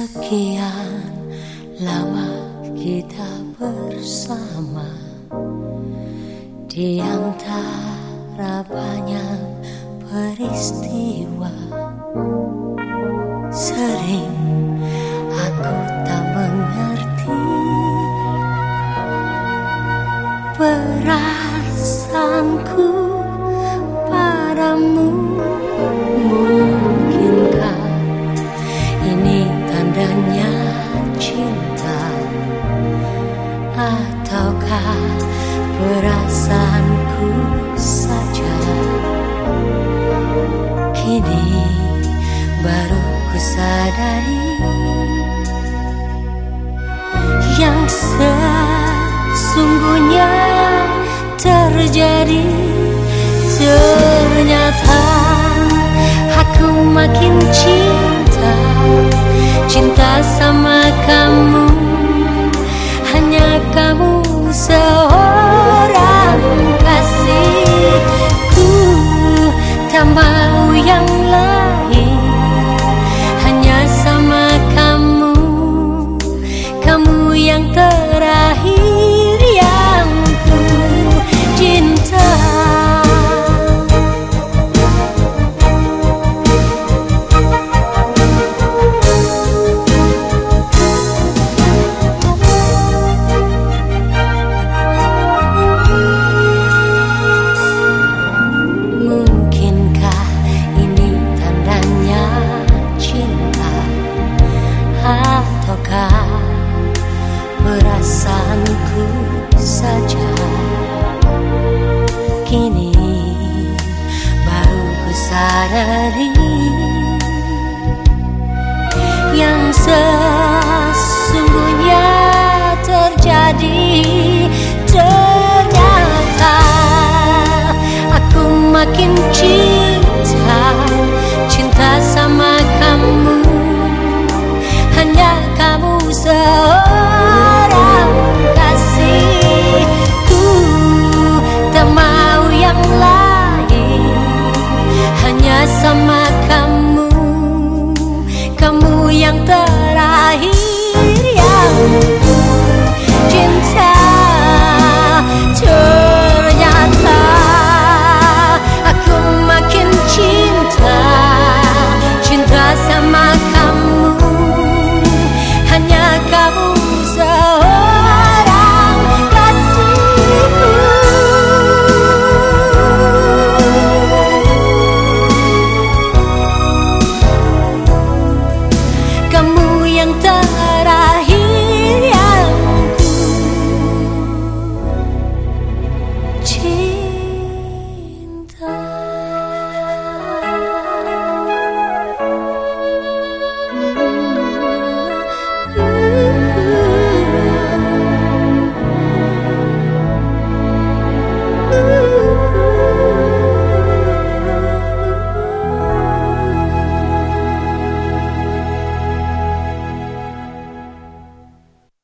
Sekian lama kita bersama. Di antara banyak peristiwa Sering aku tak mengerti. Perasaanku padamu Ataukah perasaanku saja? Kini baru ku sadari Yang sesungguhnya terjadi. Ternyata aku makin cinta Cinta sama kamu Kini baru ku sadari Yang sesungguhnya terjadi Kamu yang terakhir yang